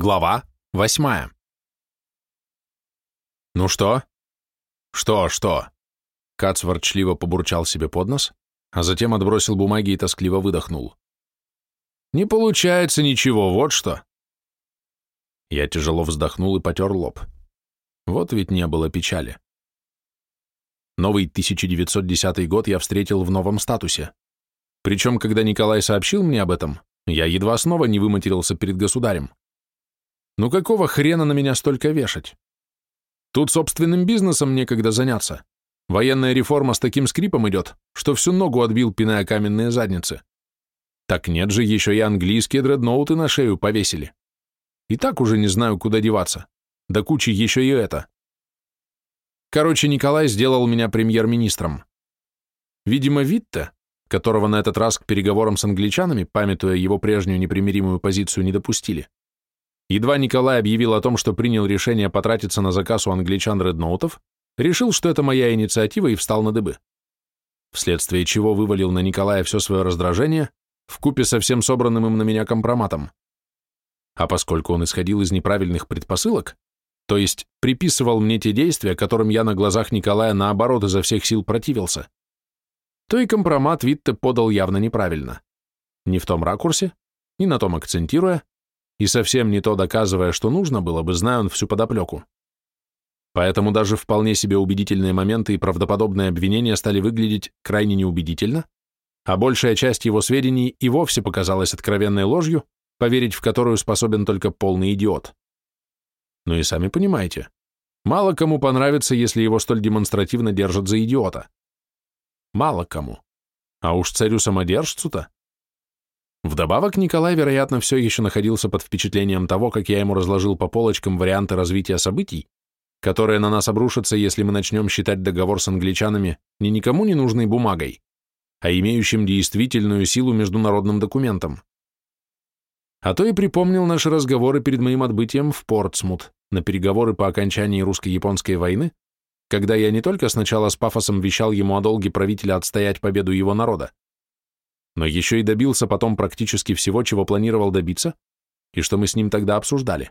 Глава восьмая. «Ну что?» «Что, что?» Кац ворчливо побурчал себе под нос, а затем отбросил бумаги и тоскливо выдохнул. «Не получается ничего, вот что!» Я тяжело вздохнул и потер лоб. Вот ведь не было печали. Новый 1910 год я встретил в новом статусе. Причем, когда Николай сообщил мне об этом, я едва снова не выматерился перед государем. Ну какого хрена на меня столько вешать? Тут собственным бизнесом некогда заняться. Военная реформа с таким скрипом идет, что всю ногу отбил, пиная каменные задницы. Так нет же, еще и английские дредноуты на шею повесили. И так уже не знаю, куда деваться. Да кучи еще и это. Короче, Николай сделал меня премьер-министром. Видимо, Витте, которого на этот раз к переговорам с англичанами, памятуя его прежнюю непримиримую позицию, не допустили, Едва Николай объявил о том, что принял решение потратиться на заказ у англичан редноутов, решил, что это моя инициатива и встал на дыбы. Вследствие чего вывалил на Николая все свое раздражение, вкупе со всем собранным им на меня компроматом. А поскольку он исходил из неправильных предпосылок, то есть приписывал мне те действия, которым я на глазах Николая наоборот изо всех сил противился, то и компромат Витте подал явно неправильно. Не в том ракурсе, не на том акцентируя, и совсем не то доказывая, что нужно было бы, зная он всю подоплеку. Поэтому даже вполне себе убедительные моменты и правдоподобные обвинения стали выглядеть крайне неубедительно, а большая часть его сведений и вовсе показалась откровенной ложью, поверить в которую способен только полный идиот. Ну и сами понимаете, мало кому понравится, если его столь демонстративно держат за идиота. Мало кому. А уж царю-самодержцу-то Вдобавок, Николай, вероятно, все еще находился под впечатлением того, как я ему разложил по полочкам варианты развития событий, которые на нас обрушатся, если мы начнем считать договор с англичанами не никому не нужной бумагой, а имеющим действительную силу международным документом. А то и припомнил наши разговоры перед моим отбытием в Портсмут на переговоры по окончании русско-японской войны, когда я не только сначала с пафосом вещал ему о долге правителя отстоять победу его народа, но еще и добился потом практически всего, чего планировал добиться, и что мы с ним тогда обсуждали.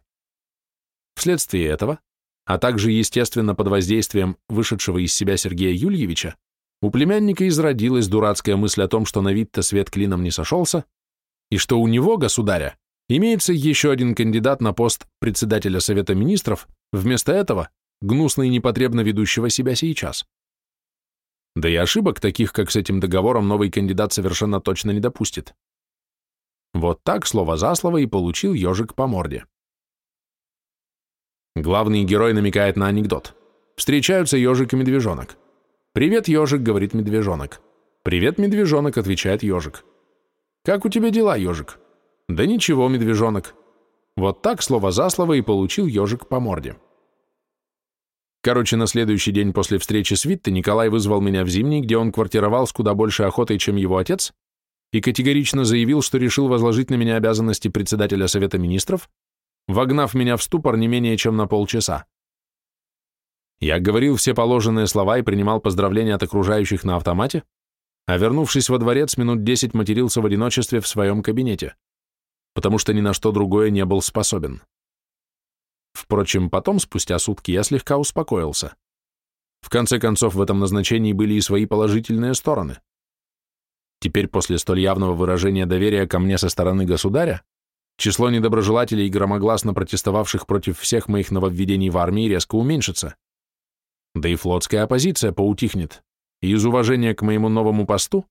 Вследствие этого, а также, естественно, под воздействием вышедшего из себя Сергея Юльевича, у племянника изродилась дурацкая мысль о том, что на вид-то свет клином не сошелся, и что у него, государя, имеется еще один кандидат на пост председателя Совета Министров, вместо этого гнусно и непотребно ведущего себя сейчас. Да и ошибок, таких как с этим договором, новый кандидат совершенно точно не допустит. Вот так, слово за слово, и получил ежик по морде. Главный герой намекает на анекдот. Встречаются ежик и медвежонок. «Привет, ежик», — говорит медвежонок. «Привет, медвежонок», — отвечает ежик. «Как у тебя дела, ежик?» «Да ничего, медвежонок». Вот так, слово за слово, и получил ежик по морде. Короче, на следующий день после встречи с Витте Николай вызвал меня в Зимний, где он квартировал с куда большей охотой, чем его отец, и категорично заявил, что решил возложить на меня обязанности председателя Совета Министров, вогнав меня в ступор не менее чем на полчаса. Я говорил все положенные слова и принимал поздравления от окружающих на автомате, а вернувшись во дворец, минут десять матерился в одиночестве в своем кабинете, потому что ни на что другое не был способен. Впрочем, потом, спустя сутки, я слегка успокоился. В конце концов, в этом назначении были и свои положительные стороны. Теперь, после столь явного выражения доверия ко мне со стороны государя, число недоброжелателей, громогласно протестовавших против всех моих нововведений в армии, резко уменьшится. Да и флотская оппозиция поутихнет, и из уважения к моему новому посту,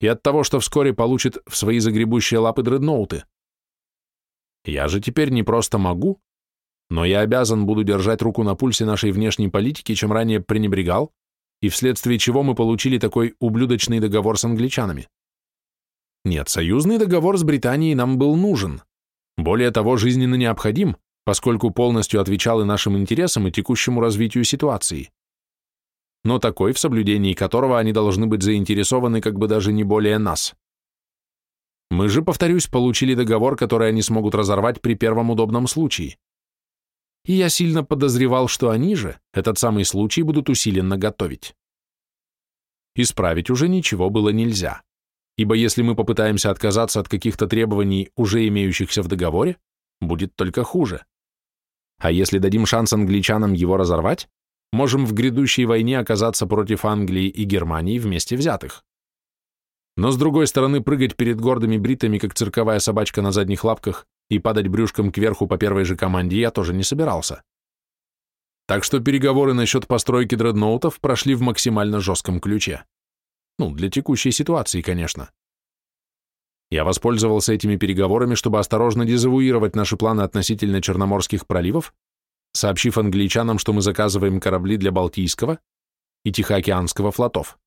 и от того, что вскоре получит в свои загребущие лапы дредноуты. Я же теперь не просто могу, но я обязан буду держать руку на пульсе нашей внешней политики, чем ранее пренебрегал, и вследствие чего мы получили такой ублюдочный договор с англичанами. Нет, союзный договор с Британией нам был нужен. Более того, жизненно необходим, поскольку полностью отвечал и нашим интересам, и текущему развитию ситуации. Но такой, в соблюдении которого они должны быть заинтересованы как бы даже не более нас. Мы же, повторюсь, получили договор, который они смогут разорвать при первом удобном случае и я сильно подозревал, что они же этот самый случай будут усиленно готовить. Исправить уже ничего было нельзя, ибо если мы попытаемся отказаться от каких-то требований, уже имеющихся в договоре, будет только хуже. А если дадим шанс англичанам его разорвать, можем в грядущей войне оказаться против Англии и Германии вместе взятых. Но с другой стороны, прыгать перед гордыми бритами, как цирковая собачка на задних лапках, и падать брюшком кверху по первой же команде я тоже не собирался. Так что переговоры насчет постройки дредноутов прошли в максимально жестком ключе. Ну, для текущей ситуации, конечно. Я воспользовался этими переговорами, чтобы осторожно дезавуировать наши планы относительно Черноморских проливов, сообщив англичанам, что мы заказываем корабли для Балтийского и Тихоокеанского флотов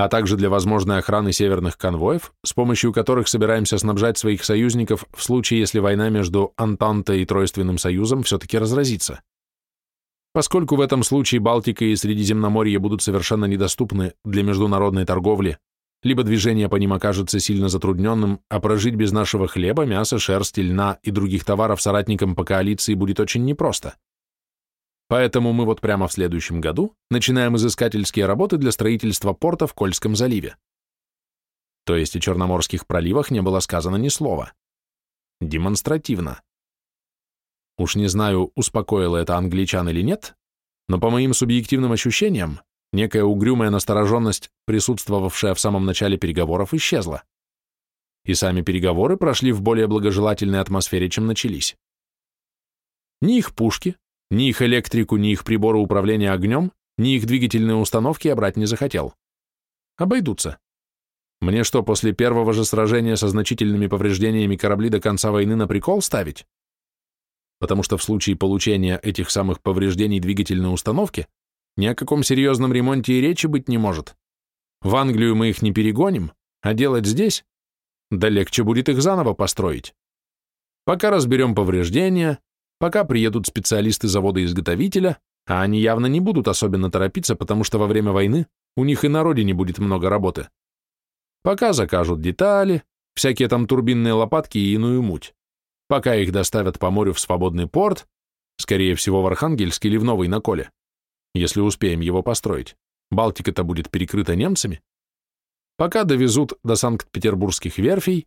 а также для возможной охраны северных конвоев, с помощью которых собираемся снабжать своих союзников в случае, если война между Антантой и Тройственным Союзом все-таки разразится. Поскольку в этом случае Балтика и Средиземноморье будут совершенно недоступны для международной торговли, либо движение по ним окажется сильно затрудненным, а прожить без нашего хлеба, мяса, шерсти, льна и других товаров соратникам по коалиции будет очень непросто. Поэтому мы вот прямо в следующем году начинаем изыскательские работы для строительства порта в Кольском заливе. То есть о Черноморских проливах не было сказано ни слова. Демонстративно. Уж не знаю, успокоило это англичан или нет, но по моим субъективным ощущениям, некая угрюмая настороженность, присутствовавшая в самом начале переговоров, исчезла. И сами переговоры прошли в более благожелательной атмосфере, чем начались. Ни их пушки, ни их электрику, ни их приборы управления огнем, ни их двигательные установки я брать не захотел. Обойдутся. Мне что, после первого же сражения со значительными повреждениями корабли до конца войны на прикол ставить? Потому что в случае получения этих самых повреждений двигательной установки ни о каком серьезном ремонте и речи быть не может. В Англию мы их не перегоним, а делать здесь? Да легче будет их заново построить. Пока разберем повреждения, Пока приедут специалисты завода-изготовителя, а они явно не будут особенно торопиться, потому что во время войны у них и на родине будет много работы. Пока закажут детали, всякие там турбинные лопатки и иную муть. Пока их доставят по морю в свободный порт, скорее всего в Архангельск или в Новый на Коле, если успеем его построить. Балтика-то будет перекрыта немцами. Пока довезут до Санкт-Петербургских верфей,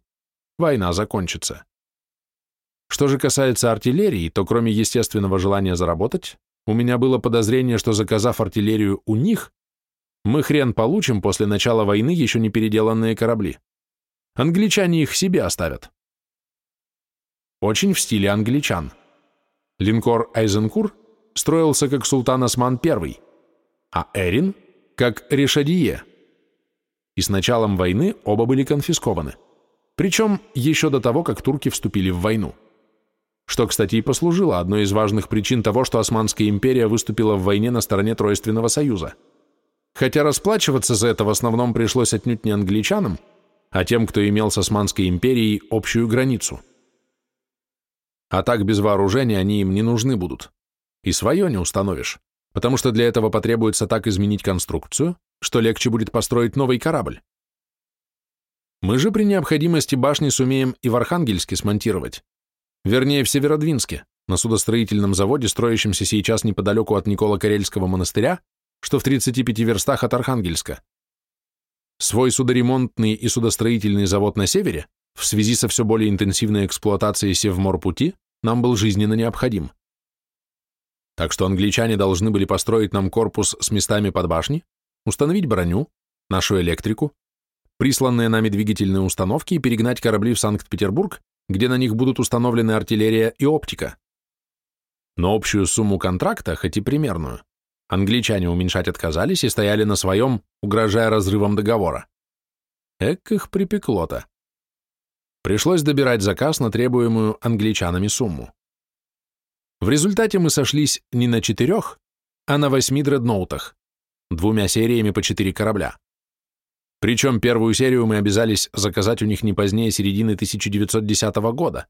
война закончится. Что же касается артиллерии, то кроме естественного желания заработать, у меня было подозрение, что заказав артиллерию у них, мы хрен получим после начала войны еще не переделанные корабли. Англичане их себе оставят. Очень в стиле англичан. Линкор Айзенкур строился как султан Осман I, а Эрин – как Решадие. И с началом войны оба были конфискованы. Причем еще до того, как турки вступили в войну что, кстати, и послужило одной из важных причин того, что Османская империя выступила в войне на стороне Тройственного союза. Хотя расплачиваться за это в основном пришлось отнюдь не англичанам, а тем, кто имел с Османской империей общую границу. А так без вооружения они им не нужны будут. И свое не установишь, потому что для этого потребуется так изменить конструкцию, что легче будет построить новый корабль. Мы же при необходимости башни сумеем и в Архангельске смонтировать, Вернее, в Северодвинске, на судостроительном заводе, строящемся сейчас неподалеку от Никола-Карельского монастыря, что в 35 верстах от Архангельска. Свой судоремонтный и судостроительный завод на севере, в связи со все более интенсивной эксплуатацией Севморпути, нам был жизненно необходим. Так что англичане должны были построить нам корпус с местами под башни, установить броню, нашу электрику, присланные нами двигательные установки и перегнать корабли в Санкт-Петербург где на них будут установлены артиллерия и оптика. Но общую сумму контракта, хоть и примерную, англичане уменьшать отказались и стояли на своем, угрожая разрывом договора. Эк их припекло-то. Пришлось добирать заказ на требуемую англичанами сумму. В результате мы сошлись не на четырех, а на восьми дредноутах, двумя сериями по четыре корабля. Причем первую серию мы обязались заказать у них не позднее середины 1910 года,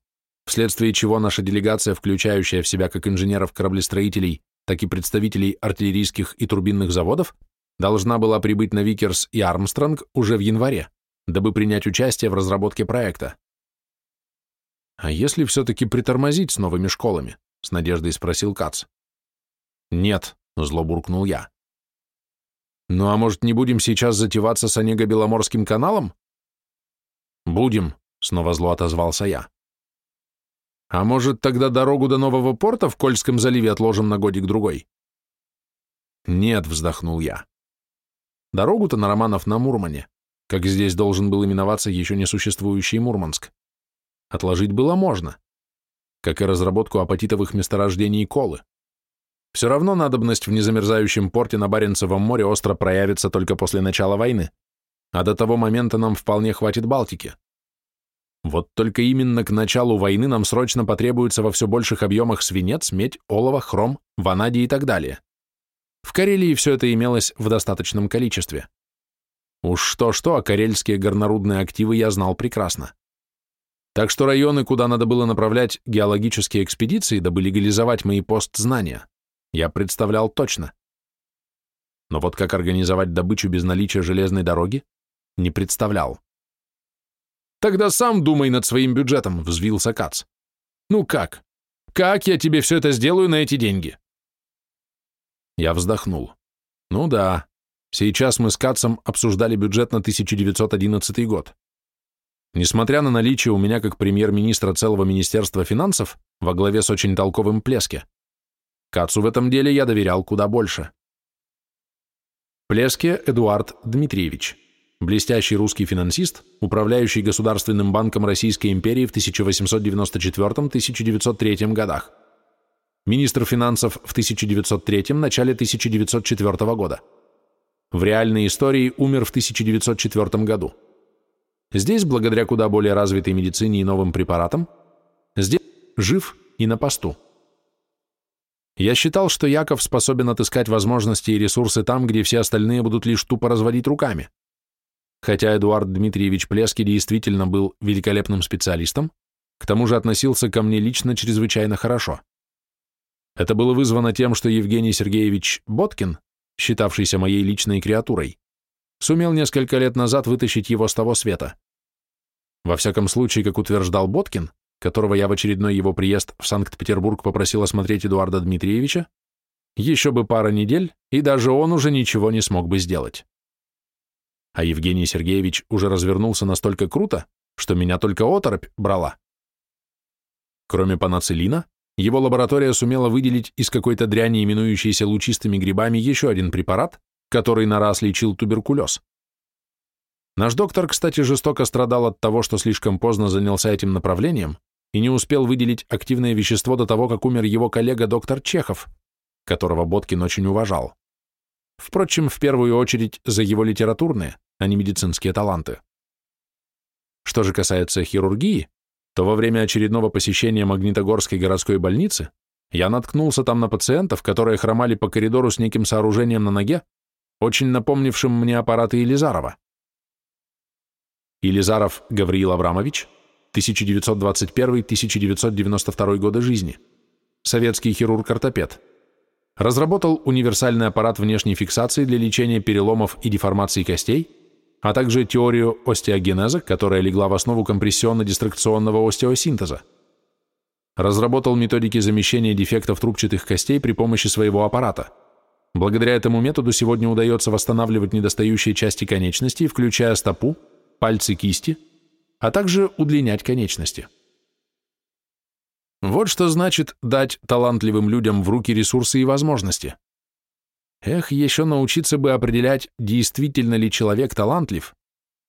вследствие чего наша делегация, включающая в себя как инженеров-кораблестроителей, так и представителей артиллерийских и турбинных заводов, должна была прибыть на Викерс и Армстронг уже в январе, дабы принять участие в разработке проекта. «А если все-таки притормозить с новыми школами?» — с надеждой спросил Кац. «Нет», — зло буркнул я. Ну а может, не будем сейчас затеваться с Онего-Беломорским каналом? Будем, снова зло отозвался я. А может, тогда дорогу до нового порта в Кольском заливе отложим на годик-другой? Нет, вздохнул я. Дорогу-то на Романов на Мурмане, как здесь должен был именоваться еще несуществующий Мурманск. Отложить было можно, как и разработку апатитовых месторождений колы. Все равно надобность в незамерзающем порте на Баренцевом море остро проявится только после начала войны, а до того момента нам вполне хватит Балтики. Вот только именно к началу войны нам срочно потребуется во все больших объемах свинец, медь, олово, хром, ванадий и так далее. В Карелии все это имелось в достаточном количестве. Уж что-что, а карельские горнорудные активы я знал прекрасно. Так что районы, куда надо было направлять геологические экспедиции, дабы легализовать мои постзнания, я представлял точно. Но вот как организовать добычу без наличия железной дороги, не представлял. «Тогда сам думай над своим бюджетом», — взвился Кац. «Ну как? Как я тебе все это сделаю на эти деньги?» Я вздохнул. «Ну да, сейчас мы с Кацом обсуждали бюджет на 1911 год. Несмотря на наличие у меня как премьер-министра целого Министерства финансов во главе с очень толковым Плеске, Кацу в этом деле я доверял куда больше. Плеске Эдуард Дмитриевич блестящий русский финансист, управляющий Государственным банком Российской империи в 1894-1903 годах, министр финансов в 1903 начале 1904 года. В реальной истории умер в 1904 году. Здесь, благодаря куда более развитой медицине и новым препаратам, здесь жив и на посту. Я считал, что Яков способен отыскать возможности и ресурсы там, где все остальные будут лишь тупо разводить руками. Хотя Эдуард Дмитриевич Плески действительно был великолепным специалистом, к тому же относился ко мне лично чрезвычайно хорошо. Это было вызвано тем, что Евгений Сергеевич Боткин, считавшийся моей личной креатурой, сумел несколько лет назад вытащить его с того света. Во всяком случае, как утверждал Боткин, которого я в очередной его приезд в Санкт-Петербург попросил осмотреть Эдуарда Дмитриевича, еще бы пара недель, и даже он уже ничего не смог бы сделать а Евгений Сергеевич уже развернулся настолько круто, что меня только оторопь брала. Кроме панацелина, его лаборатория сумела выделить из какой-то дряни, именующейся лучистыми грибами, еще один препарат, который на раз лечил туберкулез. Наш доктор, кстати, жестоко страдал от того, что слишком поздно занялся этим направлением и не успел выделить активное вещество до того, как умер его коллега доктор Чехов, которого Боткин очень уважал. Впрочем, в первую очередь за его литературные, а не медицинские таланты. Что же касается хирургии, то во время очередного посещения Магнитогорской городской больницы я наткнулся там на пациентов, которые хромали по коридору с неким сооружением на ноге, очень напомнившим мне аппараты Елизарова. Елизаров Гавриил Абрамович, 1921-1992 годы жизни, советский хирург-ортопед, разработал универсальный аппарат внешней фиксации для лечения переломов и деформаций костей, а также теорию остеогенеза, которая легла в основу компрессионно-дистракционного остеосинтеза. Разработал методики замещения дефектов трубчатых костей при помощи своего аппарата. Благодаря этому методу сегодня удается восстанавливать недостающие части конечностей, включая стопу, пальцы кисти, а также удлинять конечности. Вот что значит дать талантливым людям в руки ресурсы и возможности. Эх, еще научиться бы определять, действительно ли человек талантлив,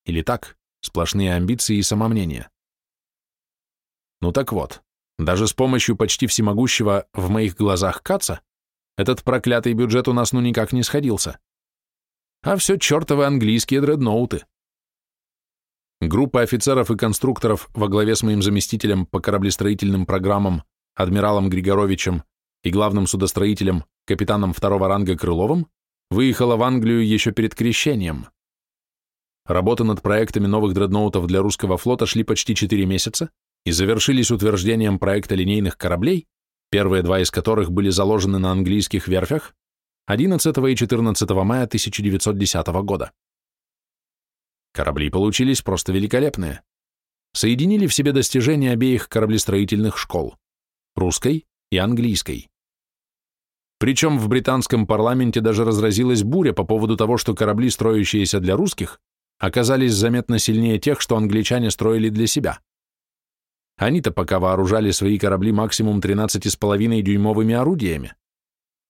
или так, сплошные амбиции и самомнение. Ну так вот, даже с помощью почти всемогущего в моих глазах Каца этот проклятый бюджет у нас ну никак не сходился. А все чертовы английские дредноуты. Группа офицеров и конструкторов во главе с моим заместителем по кораблестроительным программам адмиралом Григоровичем и главным судостроителем, капитаном второго ранга Крыловым, выехала в Англию еще перед крещением. Работы над проектами новых дредноутов для русского флота шли почти 4 месяца и завершились утверждением проекта линейных кораблей, первые два из которых были заложены на английских верфях 11 и 14 мая 1910 года. Корабли получились просто великолепные. Соединили в себе достижения обеих кораблестроительных школ – русской и английской. Причем в британском парламенте даже разразилась буря по поводу того, что корабли, строящиеся для русских, оказались заметно сильнее тех, что англичане строили для себя. Они-то пока вооружали свои корабли максимум 13,5-дюймовыми орудиями,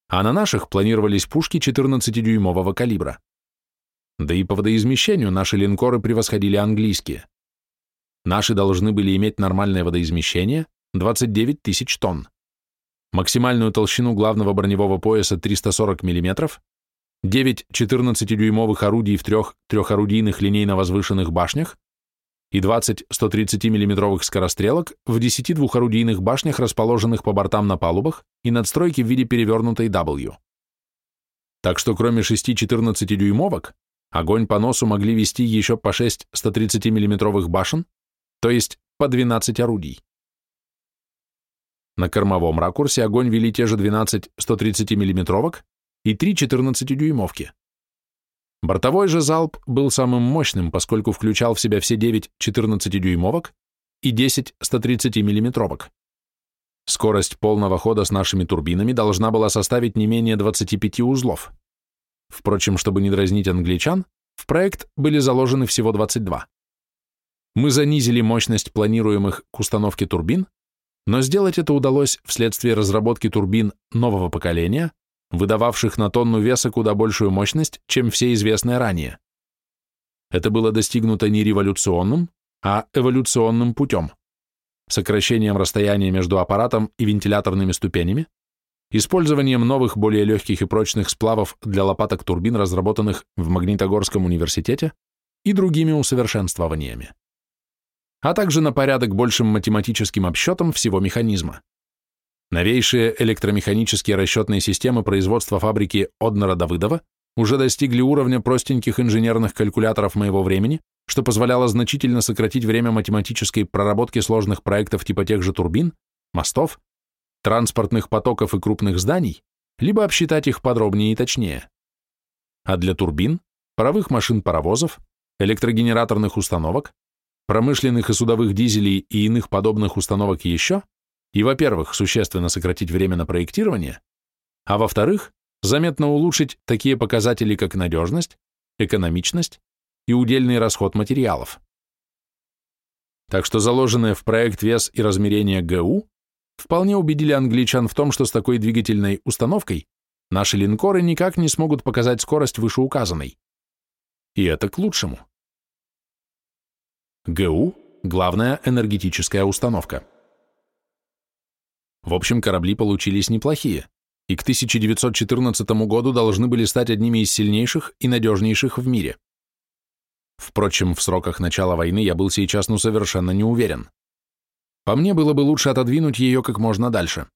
а на наших планировались пушки 14-дюймового калибра. Да и по водоизмещению наши линкоры превосходили английские. Наши должны были иметь нормальное водоизмещение 29 тысяч тонн, максимальную толщину главного броневого пояса 340 мм, 9 14-дюймовых орудий в трех трехорудийных линейно-возвышенных башнях и 20 130 миллиметровых скорострелок в 10 двухорудийных башнях, расположенных по бортам на палубах и надстройки в виде перевернутой W. Так что кроме 6 14-дюймовок, огонь по носу могли вести еще по 6 130 миллиметровых башен, то есть по 12 орудий. На кормовом ракурсе огонь вели те же 12 130 миллиметровок и 3 14-дюймовки. Бортовой же залп был самым мощным, поскольку включал в себя все 9 14-дюймовок и 10 130 миллиметровок. Скорость полного хода с нашими турбинами должна была составить не менее 25 узлов. Впрочем, чтобы не дразнить англичан, в проект были заложены всего 22. Мы занизили мощность планируемых к установке турбин, но сделать это удалось вследствие разработки турбин нового поколения, выдававших на тонну веса куда большую мощность, чем все известные ранее. Это было достигнуто не революционным, а эволюционным путем, сокращением расстояния между аппаратом и вентиляторными ступенями, использованием новых, более легких и прочных сплавов для лопаток турбин, разработанных в Магнитогорском университете, и другими усовершенствованиями, а также на порядок большим математическим обсчетом всего механизма. Новейшие электромеханические расчетные системы производства фабрики Однора-Давыдова уже достигли уровня простеньких инженерных калькуляторов моего времени, что позволяло значительно сократить время математической проработки сложных проектов типа тех же турбин, мостов, транспортных потоков и крупных зданий, либо обсчитать их подробнее и точнее. А для турбин, паровых машин-паровозов, электрогенераторных установок, промышленных и судовых дизелей и иных подобных установок еще и, во-первых, существенно сократить время на проектирование, а во-вторых, заметно улучшить такие показатели, как надежность, экономичность и удельный расход материалов. Так что заложенные в проект вес и размерение ГУ вполне убедили англичан в том, что с такой двигательной установкой наши линкоры никак не смогут показать скорость вышеуказанной. И это к лучшему. ГУ – главная энергетическая установка. В общем, корабли получились неплохие, и к 1914 году должны были стать одними из сильнейших и надежнейших в мире. Впрочем, в сроках начала войны я был сейчас ну совершенно не уверен. По мне было бы лучше отодвинуть ее как можно дальше.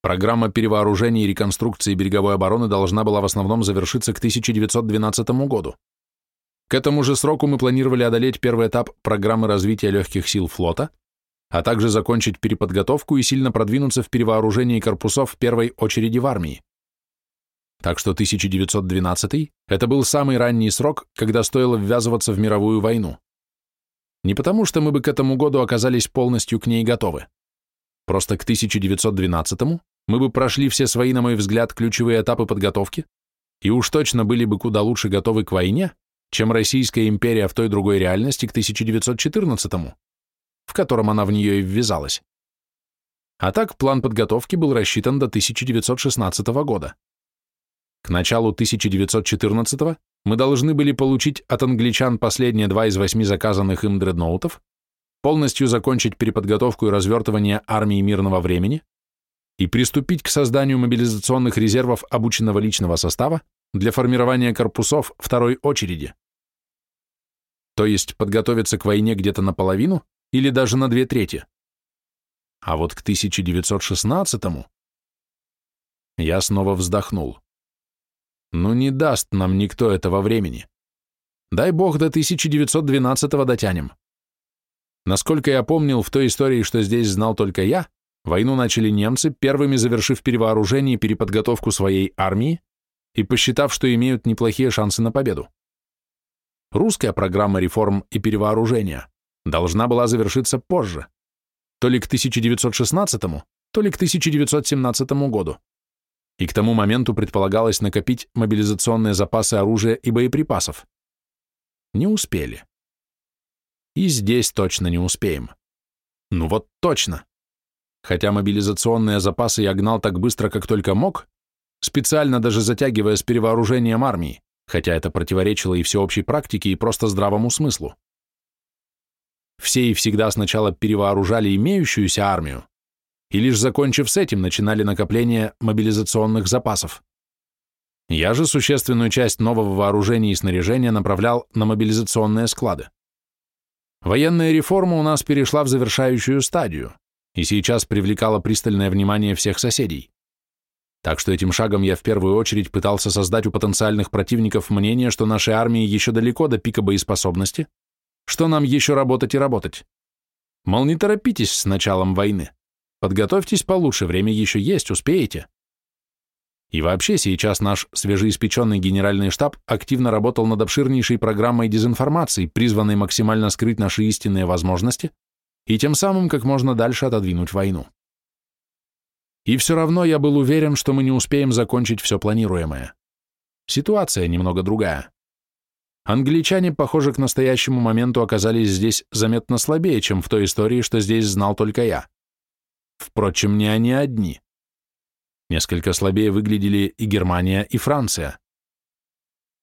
Программа перевооружения и реконструкции береговой обороны должна была в основном завершиться к 1912 году. К этому же сроку мы планировали одолеть первый этап программы развития легких сил флота, а также закончить переподготовку и сильно продвинуться в перевооружении корпусов в первой очереди в армии. Так что 1912 – это был самый ранний срок, когда стоило ввязываться в мировую войну. Не потому, что мы бы к этому году оказались полностью к ней готовы. Просто к 1912 мы бы прошли все свои, на мой взгляд, ключевые этапы подготовки и уж точно были бы куда лучше готовы к войне, чем Российская империя в той другой реальности к 1914 -му в котором она в нее и ввязалась. А так план подготовки был рассчитан до 1916 года. К началу 1914 мы должны были получить от англичан последние два из восьми заказанных им дредноутов, полностью закончить переподготовку и развертывание армии мирного времени и приступить к созданию мобилизационных резервов обученного личного состава для формирования корпусов второй очереди. То есть подготовиться к войне где-то наполовину или даже на две трети. А вот к 1916-му я снова вздохнул. Ну не даст нам никто этого времени. Дай бог до 1912-го дотянем. Насколько я помнил в той истории, что здесь знал только я, войну начали немцы, первыми завершив перевооружение и переподготовку своей армии и посчитав, что имеют неплохие шансы на победу. Русская программа реформ и перевооружения должна была завершиться позже, то ли к 1916, то ли к 1917 году. И к тому моменту предполагалось накопить мобилизационные запасы оружия и боеприпасов. Не успели. И здесь точно не успеем. Ну вот точно. Хотя мобилизационные запасы я гнал так быстро, как только мог, специально даже затягивая с перевооружением армии, хотя это противоречило и всеобщей практике, и просто здравому смыслу. Все и всегда сначала перевооружали имеющуюся армию, и лишь закончив с этим, начинали накопление мобилизационных запасов. Я же существенную часть нового вооружения и снаряжения направлял на мобилизационные склады. Военная реформа у нас перешла в завершающую стадию и сейчас привлекала пристальное внимание всех соседей. Так что этим шагом я в первую очередь пытался создать у потенциальных противников мнение, что нашей армии еще далеко до пика боеспособности, что нам еще работать и работать. Мол, не торопитесь с началом войны. Подготовьтесь получше, время еще есть, успеете. И вообще сейчас наш свежеиспеченный генеральный штаб активно работал над обширнейшей программой дезинформации, призванной максимально скрыть наши истинные возможности и тем самым как можно дальше отодвинуть войну. И все равно я был уверен, что мы не успеем закончить все планируемое. Ситуация немного другая. Англичане, похоже, к настоящему моменту оказались здесь заметно слабее, чем в той истории, что здесь знал только я. Впрочем, не они одни. Несколько слабее выглядели и Германия, и Франция.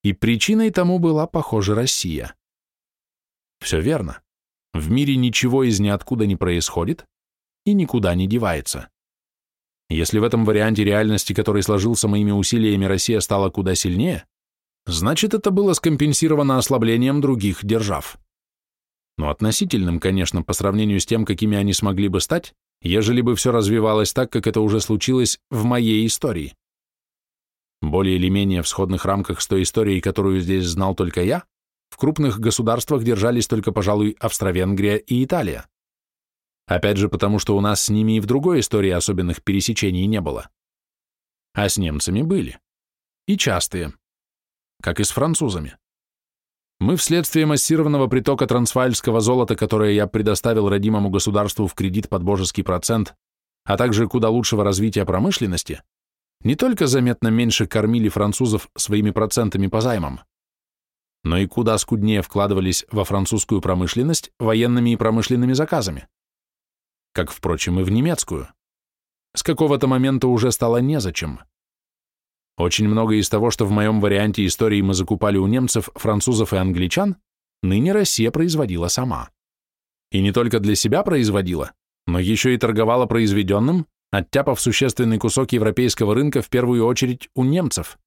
И причиной тому была, похоже, Россия. Все верно. В мире ничего из ниоткуда не происходит и никуда не девается. Если в этом варианте реальности, который сложился моими усилиями, Россия стала куда сильнее, значит, это было скомпенсировано ослаблением других держав. Но относительным, конечно, по сравнению с тем, какими они смогли бы стать, ежели бы все развивалось так, как это уже случилось в моей истории. Более или менее в сходных рамках с той историей, которую здесь знал только я, в крупных государствах держались только, пожалуй, Австро-Венгрия и Италия. Опять же потому, что у нас с ними и в другой истории особенных пересечений не было. А с немцами были. И частые. Как и с французами. Мы вследствие массированного притока трансвальского золота, которое я предоставил родимому государству в кредит под божеский процент, а также куда лучшего развития промышленности, не только заметно меньше кормили французов своими процентами по займам, но и куда скуднее вкладывались во французскую промышленность военными и промышленными заказами. Как, впрочем, и в немецкую. С какого-то момента уже стало незачем. Очень много из того, что в моем варианте истории мы закупали у немцев, французов и англичан, ныне Россия производила сама. И не только для себя производила, но еще и торговала произведенным, оттяпав существенный кусок европейского рынка в первую очередь у немцев,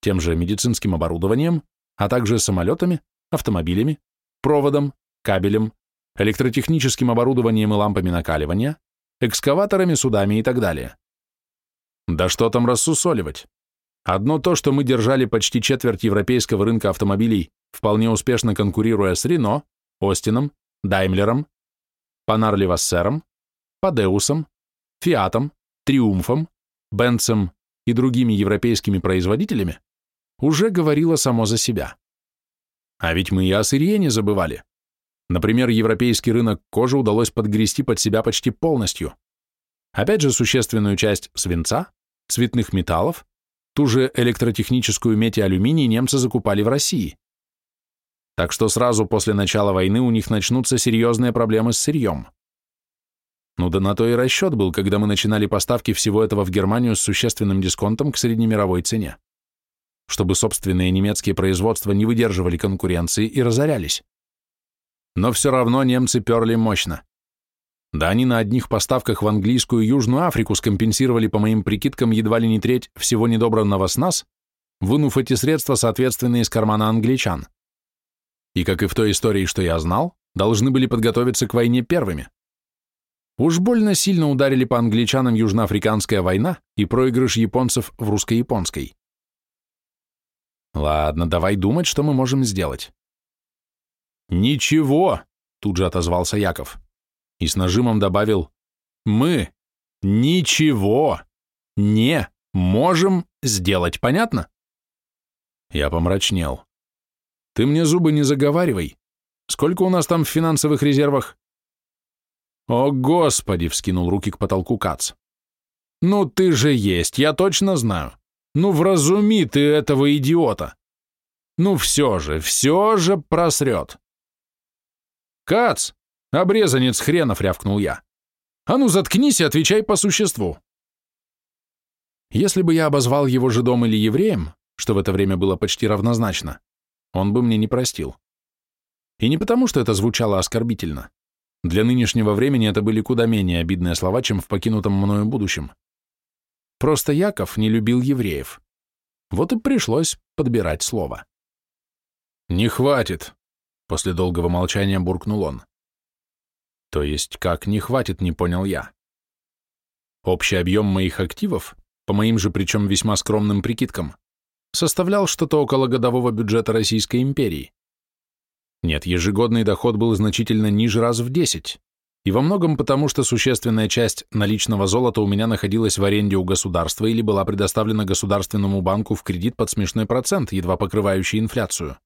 тем же медицинским оборудованием, а также самолетами, автомобилями, проводом, кабелем, электротехническим оборудованием и лампами накаливания, экскаваторами, судами и так далее. Да что там рассусоливать? Одно то, что мы держали почти четверть европейского рынка автомобилей, вполне успешно конкурируя с Рено, Остином, Даймлером, Панарливассером, Падеусом, Фиатом, Триумфом, Бенцем и другими европейскими производителями, уже говорило само за себя. А ведь мы и о сырье не забывали. Например, европейский рынок кожи удалось подгрести под себя почти полностью. Опять же, существенную часть свинца, цветных металлов, Ту же электротехническую медь и алюминий немцы закупали в России. Так что сразу после начала войны у них начнутся серьезные проблемы с сырьем. Ну да на то и расчет был, когда мы начинали поставки всего этого в Германию с существенным дисконтом к среднемировой цене, чтобы собственные немецкие производства не выдерживали конкуренции и разорялись. Но все равно немцы перли мощно. Да они на одних поставках в английскую и Южную Африку скомпенсировали, по моим прикидкам, едва ли не треть всего недобранного с нас, вынув эти средства, соответственно, из кармана англичан. И, как и в той истории, что я знал, должны были подготовиться к войне первыми. Уж больно сильно ударили по англичанам Южноафриканская война и проигрыш японцев в русско-японской. Ладно, давай думать, что мы можем сделать. Ничего, тут же отозвался Яков и с нажимом добавил «Мы ничего не можем сделать, понятно?» Я помрачнел. «Ты мне зубы не заговаривай. Сколько у нас там в финансовых резервах?» «О, Господи!» — вскинул руки к потолку Кац. «Ну ты же есть, я точно знаю. Ну вразуми ты этого идиота. Ну все же, все же просрет». «Кац!» Обрезанец хренов, рявкнул я. А ну заткнись и отвечай по существу. Если бы я обозвал его жидом или евреем, что в это время было почти равнозначно, он бы мне не простил. И не потому, что это звучало оскорбительно. Для нынешнего времени это были куда менее обидные слова, чем в покинутом мною будущем. Просто Яков не любил евреев. Вот и пришлось подбирать слово. «Не хватит», — после долгого молчания буркнул он. «То есть как не хватит, не понял я. Общий объем моих активов, по моим же причем весьма скромным прикидкам, составлял что-то около годового бюджета Российской империи. Нет, ежегодный доход был значительно ниже раз в 10, и во многом потому, что существенная часть наличного золота у меня находилась в аренде у государства или была предоставлена государственному банку в кредит под смешной процент, едва покрывающий инфляцию.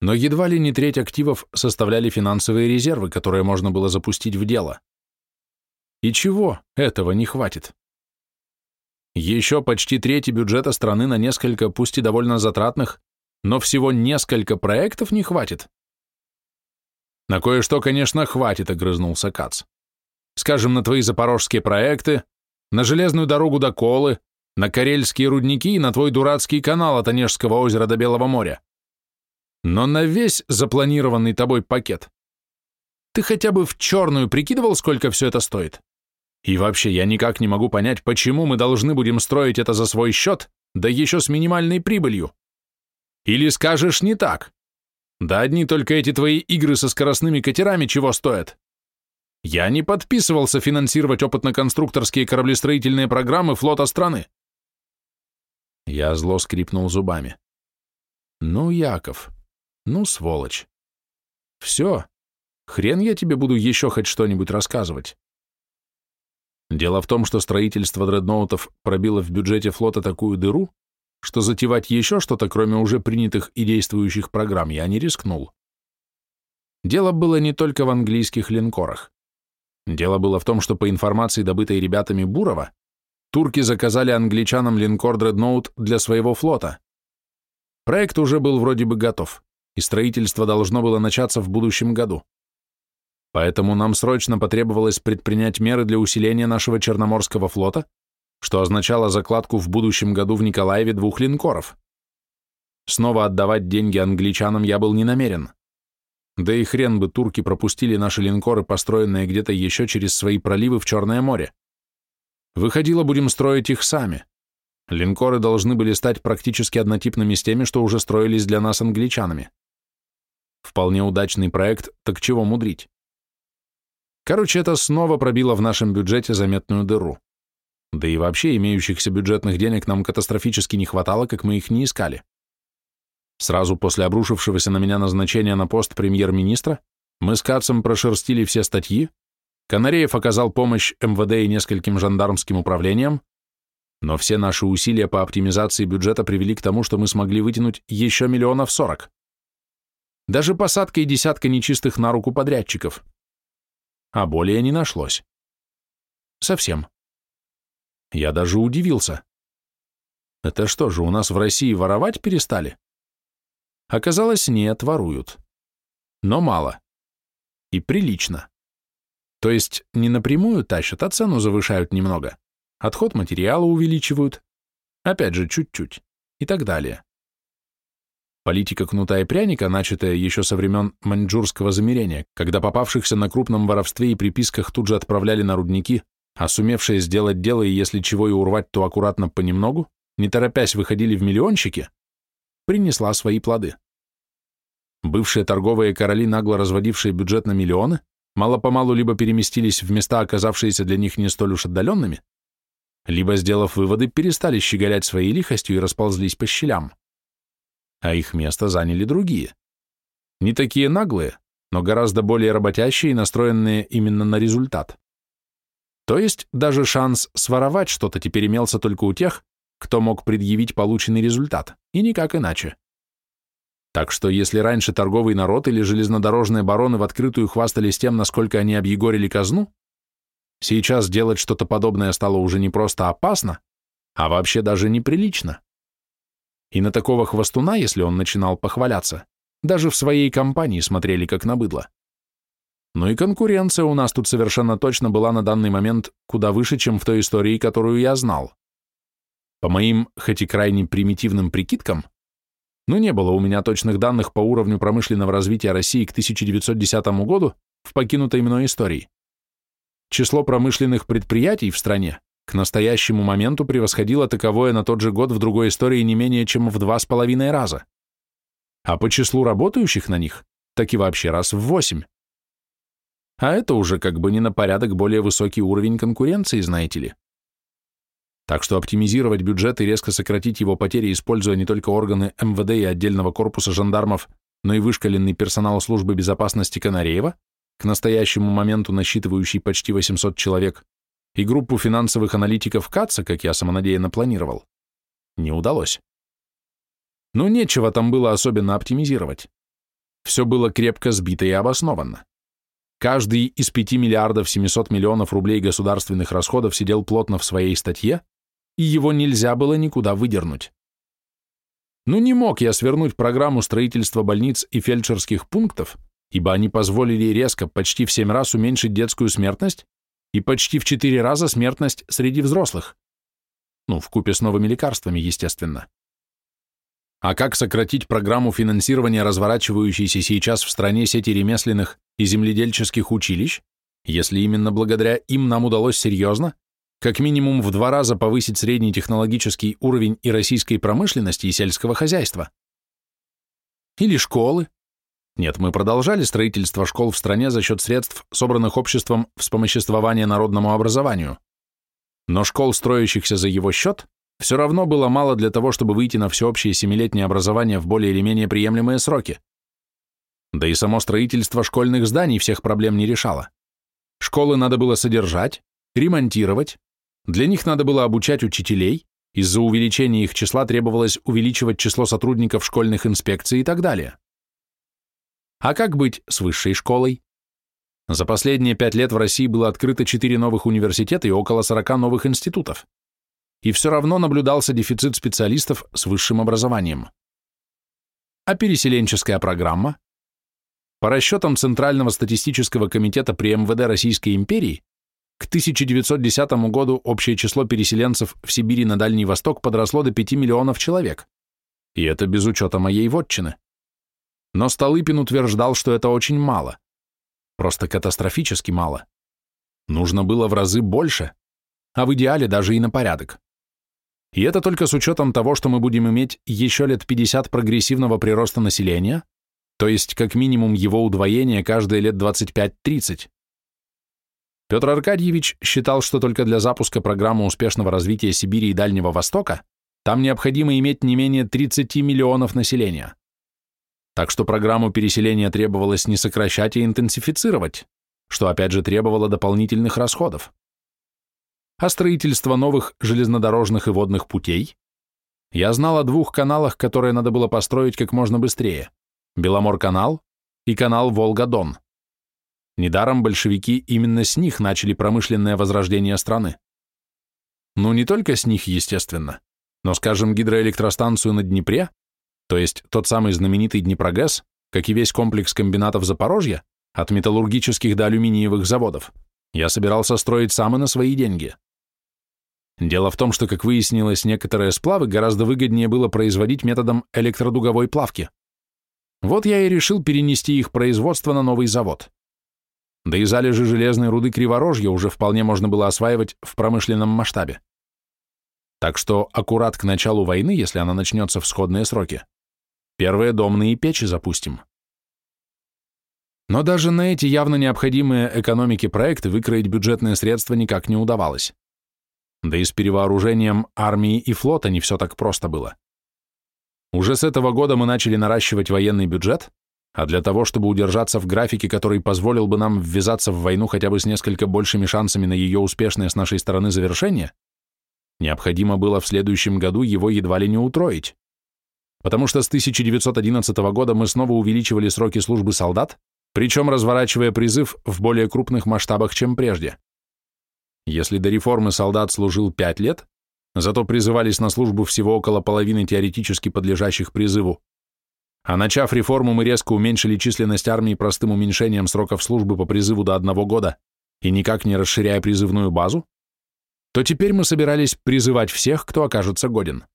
Но едва ли не треть активов составляли финансовые резервы, которые можно было запустить в дело. И чего этого не хватит? Еще почти трети бюджета страны на несколько, пусть и довольно затратных, но всего несколько проектов не хватит. На кое-что, конечно, хватит, огрызнулся Кац. Скажем, на твои запорожские проекты, на железную дорогу до Колы, на карельские рудники и на твой дурацкий канал от Онежского озера до Белого моря. Но на весь запланированный тобой пакет. Ты хотя бы в черную прикидывал, сколько все это стоит? И вообще, я никак не могу понять, почему мы должны будем строить это за свой счет, да еще с минимальной прибылью. Или скажешь не так? Да одни только эти твои игры со скоростными катерами чего стоят? Я не подписывался финансировать опытно-конструкторские кораблестроительные программы флота страны. Я зло скрипнул зубами. Ну, Яков, ну, сволочь. Все, хрен я тебе буду еще хоть что-нибудь рассказывать. Дело в том, что строительство дредноутов пробило в бюджете флота такую дыру, что затевать еще что-то, кроме уже принятых и действующих программ, я не рискнул. Дело было не только в английских линкорах. Дело было в том, что по информации, добытой ребятами Бурова, турки заказали англичанам линкор «Дредноут» для своего флота. Проект уже был вроде бы готов, и строительство должно было начаться в будущем году. Поэтому нам срочно потребовалось предпринять меры для усиления нашего Черноморского флота что означало закладку в будущем году в Николаеве двух линкоров. Снова отдавать деньги англичанам я был не намерен. Да и хрен бы турки пропустили наши линкоры, построенные где-то еще через свои проливы в Черное море. Выходило, будем строить их сами. Линкоры должны были стать практически однотипными с теми, что уже строились для нас англичанами. Вполне удачный проект, так чего мудрить? Короче, это снова пробило в нашем бюджете заметную дыру. Да и вообще имеющихся бюджетных денег нам катастрофически не хватало, как мы их не искали. Сразу после обрушившегося на меня назначения на пост премьер-министра мы с Кацем прошерстили все статьи, Канареев оказал помощь МВД и нескольким жандармским управлениям, но все наши усилия по оптимизации бюджета привели к тому, что мы смогли вытянуть еще миллионов сорок. Даже посадка и десятка нечистых на руку подрядчиков. А более не нашлось. Совсем. Я даже удивился. Это что же, у нас в России воровать перестали? Оказалось, нет, воруют. Но мало. И прилично. То есть не напрямую тащат, а цену завышают немного. Отход материала увеличивают. Опять же, чуть-чуть. И так далее. Политика кнута и пряника, начатая еще со времен маньчжурского замерения, когда попавшихся на крупном воровстве и приписках тут же отправляли на рудники, а сумевшие сделать дело и если чего и урвать, то аккуратно понемногу, не торопясь выходили в миллионщики, принесла свои плоды. Бывшие торговые короли, нагло разводившие бюджет на миллионы, мало-помалу либо переместились в места, оказавшиеся для них не столь уж отдаленными, либо, сделав выводы, перестали щеголять своей лихостью и расползлись по щелям. А их место заняли другие. Не такие наглые, но гораздо более работящие и настроенные именно на результат. То есть даже шанс своровать что-то теперь имелся только у тех, кто мог предъявить полученный результат, и никак иначе. Так что если раньше торговый народ или железнодорожные бароны в открытую хвастались тем, насколько они объегорили казну, сейчас делать что-то подобное стало уже не просто опасно, а вообще даже неприлично. И на такого хвостуна, если он начинал похваляться, даже в своей компании смотрели как на быдло. Но и конкуренция у нас тут совершенно точно была на данный момент куда выше, чем в той истории, которую я знал. По моим, хоть и крайне примитивным прикидкам, но не было у меня точных данных по уровню промышленного развития России к 1910 году в покинутой мной истории. Число промышленных предприятий в стране к настоящему моменту превосходило таковое на тот же год в другой истории не менее чем в два с половиной раза. А по числу работающих на них так и вообще раз в восемь. А это уже как бы не на порядок более высокий уровень конкуренции, знаете ли. Так что оптимизировать бюджет и резко сократить его потери, используя не только органы МВД и отдельного корпуса жандармов, но и вышкаленный персонал службы безопасности Канареева, к настоящему моменту насчитывающий почти 800 человек, и группу финансовых аналитиков КАЦа, как я самонадеянно планировал, не удалось. Но нечего там было особенно оптимизировать. Все было крепко сбито и обосновано. Каждый из 5 миллиардов 700 миллионов рублей государственных расходов сидел плотно в своей статье, и его нельзя было никуда выдернуть. Ну не мог я свернуть программу строительства больниц и фельдшерских пунктов, ибо они позволили резко почти в 7 раз уменьшить детскую смертность и почти в 4 раза смертность среди взрослых. Ну, в купе с новыми лекарствами, естественно. А как сократить программу финансирования разворачивающейся сейчас в стране сети ремесленных и земледельческих училищ, если именно благодаря им нам удалось серьезно, как минимум в два раза повысить средний технологический уровень и российской промышленности, и сельского хозяйства? Или школы? Нет, мы продолжали строительство школ в стране за счет средств, собранных обществом вспомоществования народному образованию. Но школ, строящихся за его счет, все равно было мало для того, чтобы выйти на всеобщее семилетнее образование в более или менее приемлемые сроки. Да и само строительство школьных зданий всех проблем не решало. Школы надо было содержать, ремонтировать, для них надо было обучать учителей, из-за увеличения их числа требовалось увеличивать число сотрудников школьных инспекций и так далее. А как быть с высшей школой? За последние пять лет в России было открыто четыре новых университета и около 40 новых институтов и все равно наблюдался дефицит специалистов с высшим образованием. А переселенческая программа? По расчетам Центрального статистического комитета при МВД Российской империи, к 1910 году общее число переселенцев в Сибири на Дальний Восток подросло до 5 миллионов человек. И это без учета моей вотчины. Но Столыпин утверждал, что это очень мало. Просто катастрофически мало. Нужно было в разы больше, а в идеале даже и на порядок. И это только с учетом того, что мы будем иметь еще лет 50 прогрессивного прироста населения, то есть как минимум его удвоение каждые лет 25-30. Петр Аркадьевич считал, что только для запуска программы успешного развития Сибири и Дальнего Востока там необходимо иметь не менее 30 миллионов населения. Так что программу переселения требовалось не сокращать, а интенсифицировать, что опять же требовало дополнительных расходов а строительство новых железнодорожных и водных путей. Я знал о двух каналах, которые надо было построить как можно быстрее. Беломор-канал и канал Волга-Дон. Недаром большевики именно с них начали промышленное возрождение страны. Ну, не только с них, естественно, но, скажем, гидроэлектростанцию на Днепре, то есть тот самый знаменитый Днепрогэс, как и весь комплекс комбинатов Запорожья, от металлургических до алюминиевых заводов, я собирался строить сам и на свои деньги. Дело в том, что, как выяснилось, некоторые сплавы гораздо выгоднее было производить методом электродуговой плавки. Вот я и решил перенести их производство на новый завод. Да и залежи железной руды Криворожья уже вполне можно было осваивать в промышленном масштабе. Так что аккурат к началу войны, если она начнется в сходные сроки, первые домные печи запустим. Но даже на эти явно необходимые экономике проекты выкроить бюджетные средства никак не удавалось. Да и с перевооружением армии и флота не все так просто было. Уже с этого года мы начали наращивать военный бюджет, а для того, чтобы удержаться в графике, который позволил бы нам ввязаться в войну хотя бы с несколько большими шансами на ее успешное с нашей стороны завершение, необходимо было в следующем году его едва ли не утроить. Потому что с 1911 года мы снова увеличивали сроки службы солдат, причем разворачивая призыв в более крупных масштабах, чем прежде. Если до реформы солдат служил 5 лет, зато призывались на службу всего около половины теоретически подлежащих призыву, А начав реформу, мы резко уменьшили численность армии простым уменьшением сроков службы по призыву до одного года и никак не расширяя призывную базу, то теперь мы собирались призывать всех, кто окажется годен.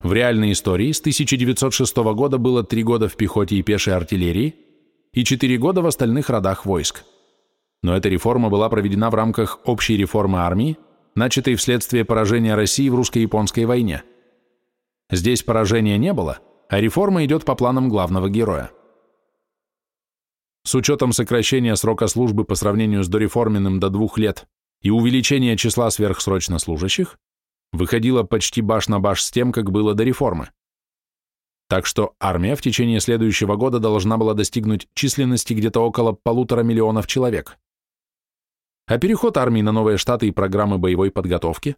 В реальной истории с 1906 года было три года в пехоте и пешей артиллерии и четыре года в остальных родах войск. Но эта реформа была проведена в рамках общей реформы армии, начатой вследствие поражения России в русско-японской войне. Здесь поражения не было – а реформа идет по планам главного героя. С учетом сокращения срока службы по сравнению с дореформенным до двух лет и увеличения числа сверхсрочно служащих, выходило почти баш на баш с тем, как было до реформы. Так что армия в течение следующего года должна была достигнуть численности где-то около полутора миллионов человек. А переход армии на новые штаты и программы боевой подготовки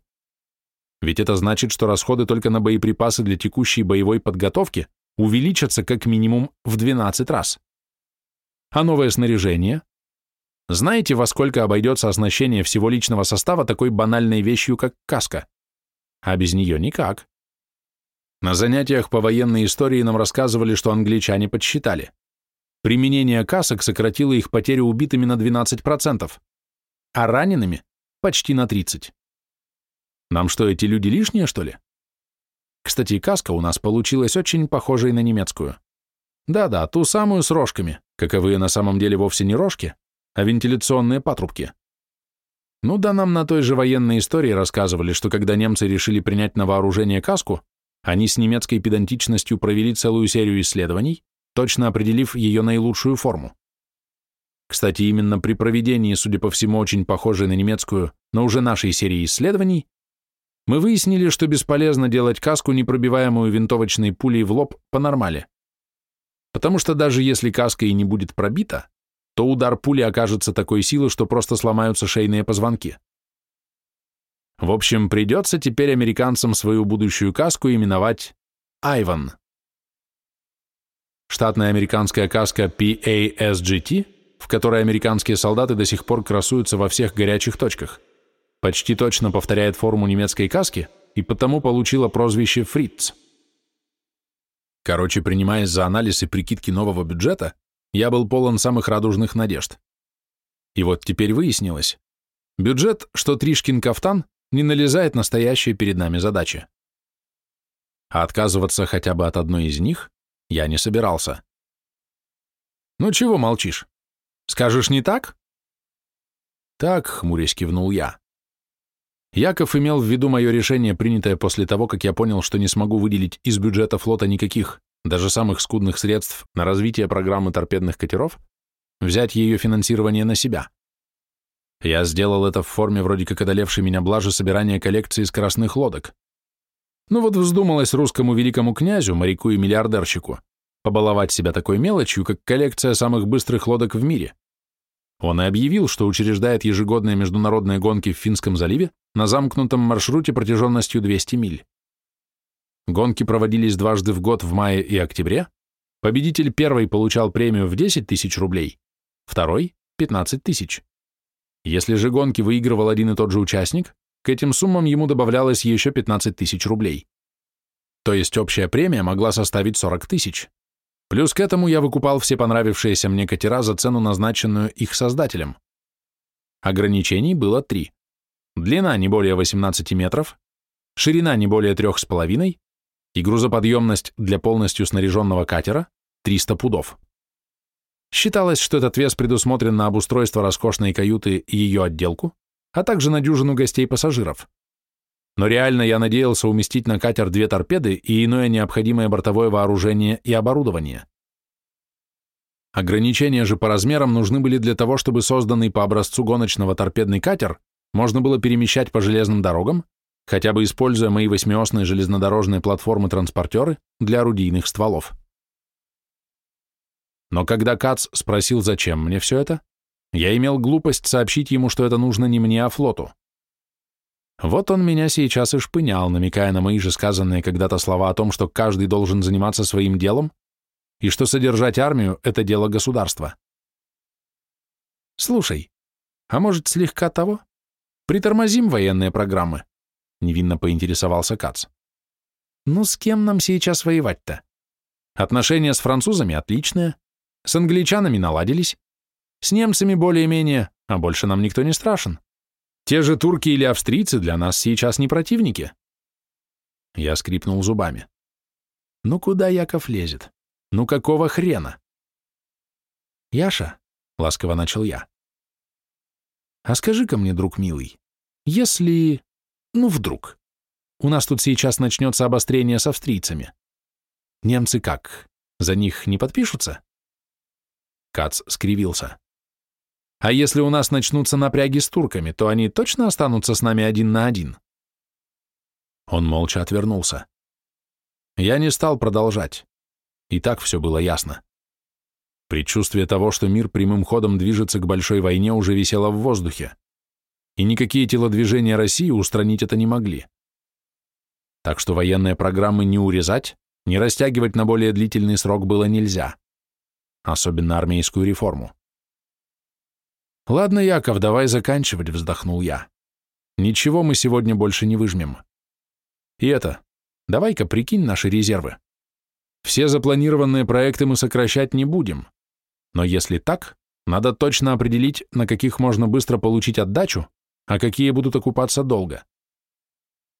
ведь это значит, что расходы только на боеприпасы для текущей боевой подготовки увеличатся как минимум в 12 раз. А новое снаряжение? Знаете, во сколько обойдется оснащение всего личного состава такой банальной вещью, как каска? А без нее никак. На занятиях по военной истории нам рассказывали, что англичане подсчитали. Применение касок сократило их потери убитыми на 12%, а ранеными – почти на 30%. Нам что, эти люди лишние, что ли? Кстати, каска у нас получилась очень похожей на немецкую. Да-да, ту самую с рожками, каковые на самом деле вовсе не рожки, а вентиляционные патрубки. Ну да нам на той же военной истории рассказывали, что когда немцы решили принять на вооружение каску, они с немецкой педантичностью провели целую серию исследований, точно определив ее наилучшую форму. Кстати, именно при проведении, судя по всему, очень похожей на немецкую, но уже нашей серии исследований, мы выяснили, что бесполезно делать каску, непробиваемую винтовочной пулей в лоб, по нормали. Потому что даже если каска и не будет пробита, то удар пули окажется такой силы, что просто сломаются шейные позвонки. В общем, придется теперь американцам свою будущую каску именовать Айван. Штатная американская каска PASGT, в которой американские солдаты до сих пор красуются во всех горячих точках – почти точно повторяет форму немецкой каски и потому получила прозвище «Фриц». Короче, принимаясь за анализ и прикидки нового бюджета, я был полон самых радужных надежд. И вот теперь выяснилось, бюджет, что Тришкин кафтан, не налезает настоящие перед нами задачи. А отказываться хотя бы от одной из них я не собирался. «Ну чего молчишь? Скажешь не так?» «Так», — хмурясь кивнул я. Яков имел в виду мое решение, принятое после того, как я понял, что не смогу выделить из бюджета флота никаких, даже самых скудных средств на развитие программы торпедных катеров, взять ее финансирование на себя. Я сделал это в форме вроде как одолевшей меня блажи собирания коллекции скоростных лодок. Ну вот вздумалось русскому великому князю, моряку и миллиардерщику, побаловать себя такой мелочью, как коллекция самых быстрых лодок в мире. Он и объявил, что учреждает ежегодные международные гонки в Финском заливе на замкнутом маршруте протяженностью 200 миль. Гонки проводились дважды в год в мае и октябре. Победитель первой получал премию в 10 тысяч рублей, второй – 15 тысяч. Если же гонки выигрывал один и тот же участник, к этим суммам ему добавлялось еще 15 тысяч рублей. То есть общая премия могла составить 40 тысяч. Плюс к этому я выкупал все понравившиеся мне катера за цену, назначенную их создателем. Ограничений было три. Длина не более 18 метров, ширина не более 3,5 и грузоподъемность для полностью снаряженного катера 300 пудов. Считалось, что этот вес предусмотрен на обустройство роскошной каюты и ее отделку, а также на дюжину гостей-пассажиров. Но реально я надеялся уместить на катер две торпеды и иное необходимое бортовое вооружение и оборудование. Ограничения же по размерам нужны были для того, чтобы созданный по образцу гоночного торпедный катер можно было перемещать по железным дорогам, хотя бы используя мои восьмиосные железнодорожные платформы-транспортеры для орудийных стволов. Но когда Кац спросил, зачем мне все это, я имел глупость сообщить ему, что это нужно не мне, а флоту. Вот он меня сейчас и шпынял, намекая на мои же сказанные когда-то слова о том, что каждый должен заниматься своим делом и что содержать армию — это дело государства. Слушай, а может, слегка того? Притормозим военные программы? Невинно поинтересовался Кац. Ну, с кем нам сейчас воевать-то? Отношения с французами отличные, с англичанами наладились, с немцами более-менее, а больше нам никто не страшен. Те же турки или австрийцы для нас сейчас не противники. Я скрипнул зубами. Ну куда Яков лезет? Ну какого хрена? Яша, ласково начал я. А скажи-ка мне, друг милый, если... Ну, вдруг. У нас тут сейчас начнется обострение с австрийцами. Немцы как? За них не подпишутся? Кац скривился. А если у нас начнутся напряги с турками, то они точно останутся с нами один на один? Он молча отвернулся. Я не стал продолжать. И так все было ясно. Предчувствие того, что мир прямым ходом движется к большой войне, уже висело в воздухе. И никакие телодвижения России устранить это не могли. Так что военные программы не урезать, не растягивать на более длительный срок было нельзя. Особенно армейскую реформу. «Ладно, Яков, давай заканчивать», — вздохнул я. «Ничего мы сегодня больше не выжмем. И это, давай-ка прикинь наши резервы. Все запланированные проекты мы сокращать не будем. Но если так, надо точно определить, на каких можно быстро получить отдачу, а какие будут окупаться долго.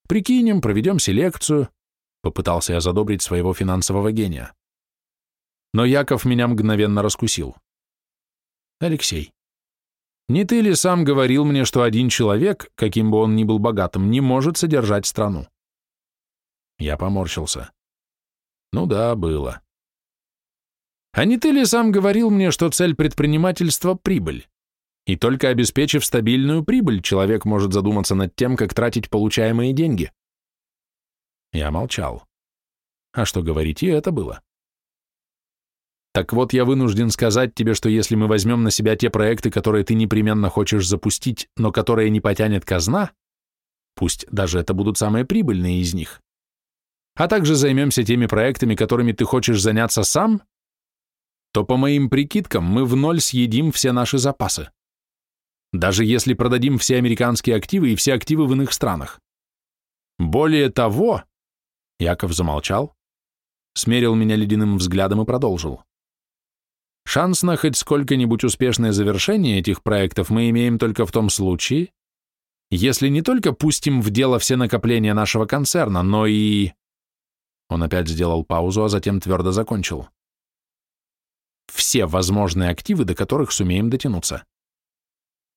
Прикинем, проведем селекцию, попытался я задобрить своего финансового гения. Но Яков меня мгновенно раскусил. Алексей, не ты ли сам говорил мне, что один человек, каким бы он ни был богатым, не может содержать страну? Я поморщился. Ну да, было. А не ты ли сам говорил мне, что цель предпринимательства — прибыль? И только обеспечив стабильную прибыль, человек может задуматься над тем, как тратить получаемые деньги. Я молчал. А что говорить, и это было. Так вот, я вынужден сказать тебе, что если мы возьмем на себя те проекты, которые ты непременно хочешь запустить, но которые не потянет казна, пусть даже это будут самые прибыльные из них, а также займемся теми проектами, которыми ты хочешь заняться сам, то, по моим прикидкам, мы в ноль съедим все наши запасы. Даже если продадим все американские активы и все активы в иных странах. Более того, Яков замолчал, смерил меня ледяным взглядом и продолжил. Шанс на хоть сколько-нибудь успешное завершение этих проектов мы имеем только в том случае, если не только пустим в дело все накопления нашего концерна, но и... Он опять сделал паузу, а затем твердо закончил. Все возможные активы, до которых сумеем дотянуться.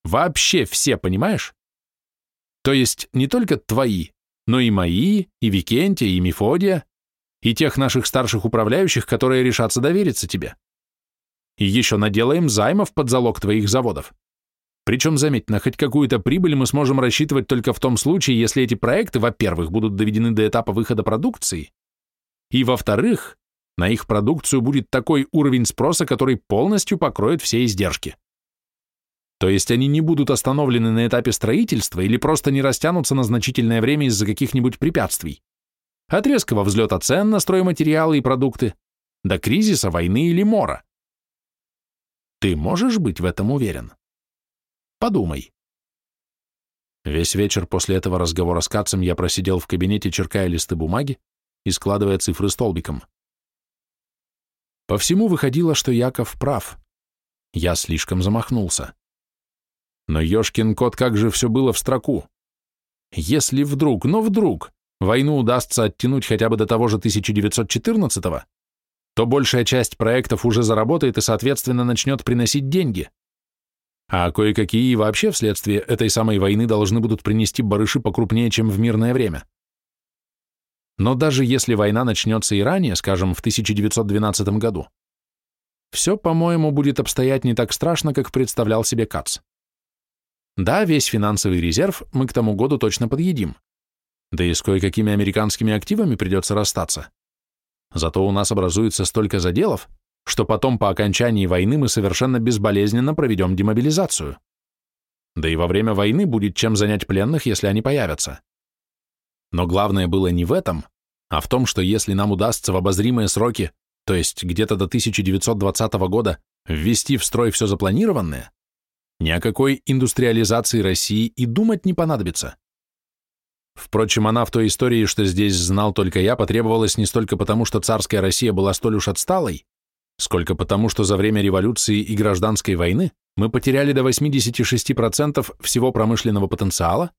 Вообще все, понимаешь? То есть не только твои, но и мои, и Викентия, и Мефодия, и тех наших старших управляющих, которые решатся довериться тебе. И еще наделаем займов под залог твоих заводов. Причем, заметь, на хоть какую-то прибыль мы сможем рассчитывать только в том случае, если эти проекты, во-первых, будут доведены до этапа выхода продукции, и, во-вторых, на их продукцию будет такой уровень спроса, который полностью покроет все издержки. То есть они не будут остановлены на этапе строительства или просто не растянутся на значительное время из-за каких-нибудь препятствий. От резкого взлета цен на стройматериалы и продукты до кризиса, войны или мора. Ты можешь быть в этом уверен? Подумай. Весь вечер после этого разговора с Кацем я просидел в кабинете, черкая листы бумаги и складывая цифры столбиком. По всему выходило, что Яков прав. Я слишком замахнулся. Но ёшкин кот, как же все было в строку. Если вдруг, но вдруг, войну удастся оттянуть хотя бы до того же 1914-го, то большая часть проектов уже заработает и, соответственно, начнет приносить деньги. А кое-какие вообще вследствие этой самой войны должны будут принести барыши покрупнее, чем в мирное время. Но даже если война начнется и ранее, скажем, в 1912 году, все, по-моему, будет обстоять не так страшно, как представлял себе Кац. Да, весь финансовый резерв мы к тому году точно подъедим. Да и с кое-какими американскими активами придется расстаться. Зато у нас образуется столько заделов, что потом по окончании войны мы совершенно безболезненно проведем демобилизацию. Да и во время войны будет чем занять пленных, если они появятся. Но главное было не в этом, а в том, что если нам удастся в обозримые сроки, то есть где-то до 1920 года, ввести в строй все запланированное, ни о какой индустриализации России и думать не понадобится. Впрочем, она в той истории, что здесь знал только я, потребовалась не столько потому, что царская Россия была столь уж отсталой, сколько потому, что за время революции и гражданской войны мы потеряли до 86% всего промышленного потенциала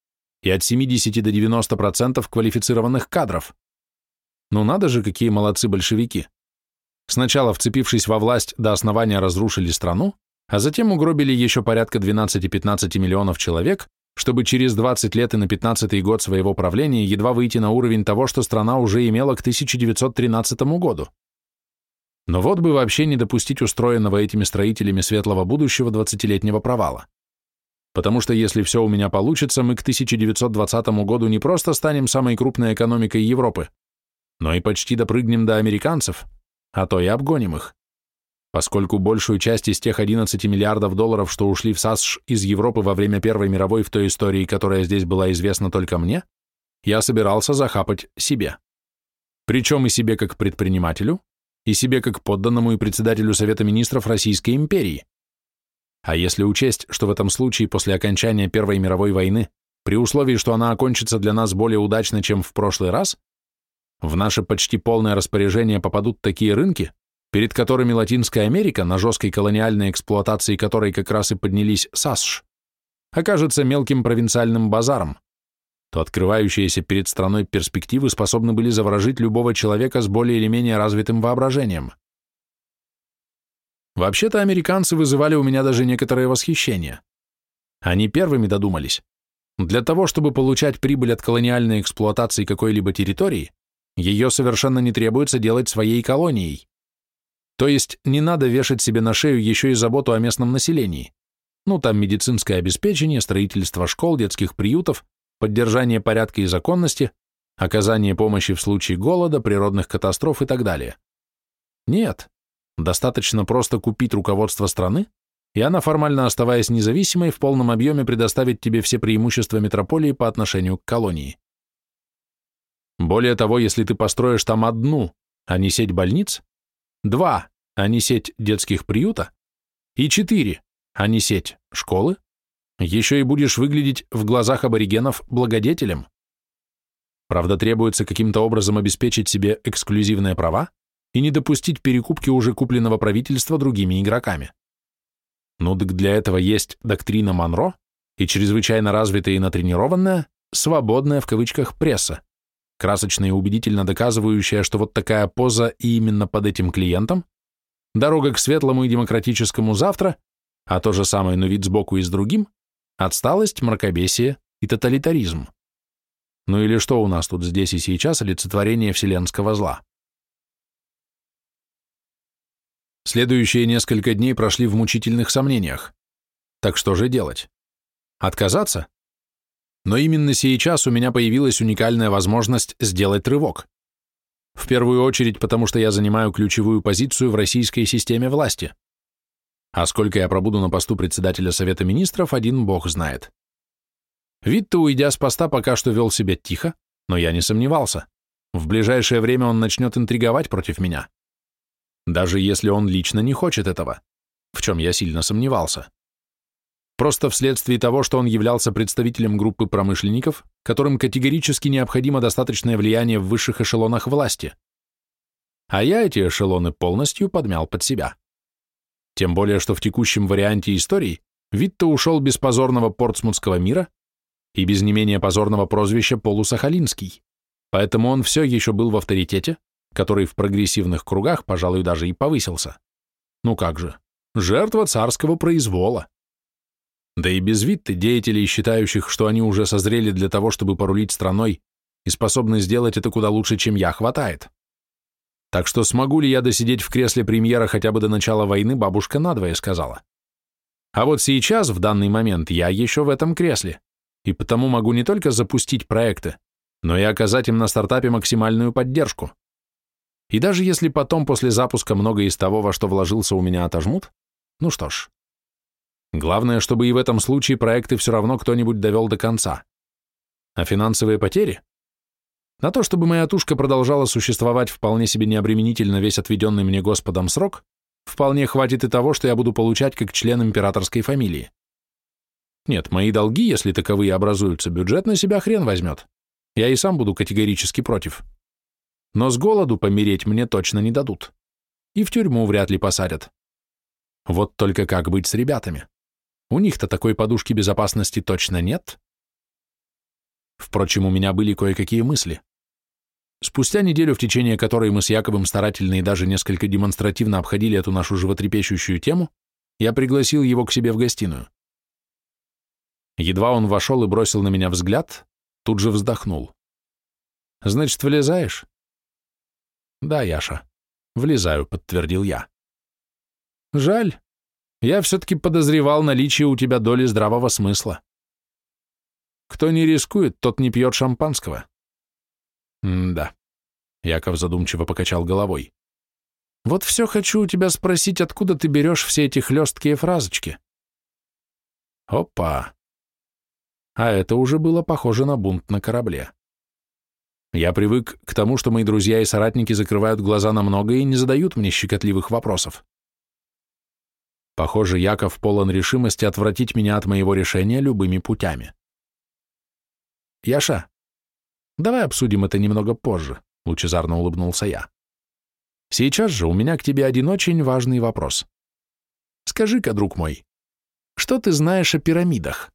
и от 70 до 90% квалифицированных кадров. Ну надо же, какие молодцы большевики. Сначала, вцепившись во власть, до основания разрушили страну, а затем угробили еще порядка 12-15 миллионов человек, чтобы через 20 лет и на 15 год своего правления едва выйти на уровень того, что страна уже имела к 1913 году. Но вот бы вообще не допустить устроенного этими строителями светлого будущего 20-летнего провала. Потому что если все у меня получится, мы к 1920 году не просто станем самой крупной экономикой Европы, но и почти допрыгнем до американцев, а то и обгоним их. Поскольку большую часть из тех 11 миллиардов долларов, что ушли в САСШ из Европы во время Первой мировой в той истории, которая здесь была известна только мне, я собирался захапать себе. Причем и себе как предпринимателю, и себе как подданному и председателю Совета Министров Российской империи. А если учесть, что в этом случае после окончания Первой мировой войны, при условии, что она окончится для нас более удачно, чем в прошлый раз, в наше почти полное распоряжение попадут такие рынки, перед которыми Латинская Америка, на жесткой колониальной эксплуатации которой как раз и поднялись САСШ, окажется мелким провинциальным базаром, то открывающиеся перед страной перспективы способны были заворожить любого человека с более или менее развитым воображением. Вообще-то американцы вызывали у меня даже некоторое восхищение. Они первыми додумались. Для того, чтобы получать прибыль от колониальной эксплуатации какой-либо территории, ее совершенно не требуется делать своей колонией. То есть не надо вешать себе на шею еще и заботу о местном населении. Ну, там медицинское обеспечение, строительство школ, детских приютов, поддержание порядка и законности, оказание помощи в случае голода, природных катастроф и так далее. Нет, достаточно просто купить руководство страны, и она, формально оставаясь независимой, в полном объеме предоставит тебе все преимущества метрополии по отношению к колонии. Более того, если ты построишь там одну, а не сеть больниц, два, а не сеть детских приюта, и четыре, а не сеть школы, еще и будешь выглядеть в глазах аборигенов благодетелем. Правда, требуется каким-то образом обеспечить себе эксклюзивные права и не допустить перекупки уже купленного правительства другими игроками. Ну так для этого есть доктрина Монро и чрезвычайно развитая и натренированная, свободная в кавычках пресса, красочно и убедительно доказывающая, что вот такая поза и именно под этим клиентом, дорога к светлому и демократическому завтра, а то же самое, но вид сбоку и с другим, отсталость, мракобесие и тоталитаризм. Ну или что у нас тут здесь и сейчас олицетворение вселенского зла? Следующие несколько дней прошли в мучительных сомнениях. Так что же делать? Отказаться? Но именно сейчас у меня появилась уникальная возможность сделать рывок. В первую очередь потому, что я занимаю ключевую позицию в российской системе власти. А сколько я пробуду на посту председателя Совета Министров, один бог знает. Витте, уйдя с поста, пока что вел себя тихо, но я не сомневался. В ближайшее время он начнет интриговать против меня. Даже если он лично не хочет этого, в чем я сильно сомневался просто вследствие того, что он являлся представителем группы промышленников, которым категорически необходимо достаточное влияние в высших эшелонах власти. А я эти эшелоны полностью подмял под себя. Тем более, что в текущем варианте истории Витте ушел без позорного портсмутского мира и без не менее позорного прозвища Полусахалинский, поэтому он все еще был в авторитете, который в прогрессивных кругах, пожалуй, даже и повысился. Ну как же, жертва царского произвола. Да и без Витты, деятелей, считающих, что они уже созрели для того, чтобы порулить страной и способны сделать это куда лучше, чем я, хватает. Так что смогу ли я досидеть в кресле премьера хотя бы до начала войны, бабушка надвое сказала. А вот сейчас, в данный момент, я еще в этом кресле, и потому могу не только запустить проекты, но и оказать им на стартапе максимальную поддержку. И даже если потом после запуска многое из того, во что вложился, у меня отожмут, ну что ж, Главное, чтобы и в этом случае проекты все равно кто-нибудь довел до конца. А финансовые потери? На то, чтобы моя тушка продолжала существовать вполне себе необременительно весь отведенный мне Господом срок, вполне хватит и того, что я буду получать как член императорской фамилии. Нет, мои долги, если таковые образуются, бюджет на себя хрен возьмет. Я и сам буду категорически против. Но с голоду помереть мне точно не дадут. И в тюрьму вряд ли посадят. Вот только как быть с ребятами? У них-то такой подушки безопасности точно нет. Впрочем, у меня были кое-какие мысли. Спустя неделю, в течение которой мы с Яковым старательно и даже несколько демонстративно обходили эту нашу животрепещущую тему, я пригласил его к себе в гостиную. Едва он вошел и бросил на меня взгляд, тут же вздохнул. «Значит, влезаешь?» «Да, Яша, влезаю», — подтвердил я. «Жаль. Я все-таки подозревал наличие у тебя доли здравого смысла. Кто не рискует, тот не пьет шампанского». «М-да», — Яков задумчиво покачал головой. «Вот все хочу у тебя спросить, откуда ты берешь все эти хлесткие фразочки?» «Опа!» А это уже было похоже на бунт на корабле. Я привык к тому, что мои друзья и соратники закрывают глаза на многое и не задают мне щекотливых вопросов. Похоже, Яков полон решимости отвратить меня от моего решения любыми путями. «Яша, давай обсудим это немного позже», — лучезарно улыбнулся я. «Сейчас же у меня к тебе один очень важный вопрос. Скажи-ка, друг мой, что ты знаешь о пирамидах?»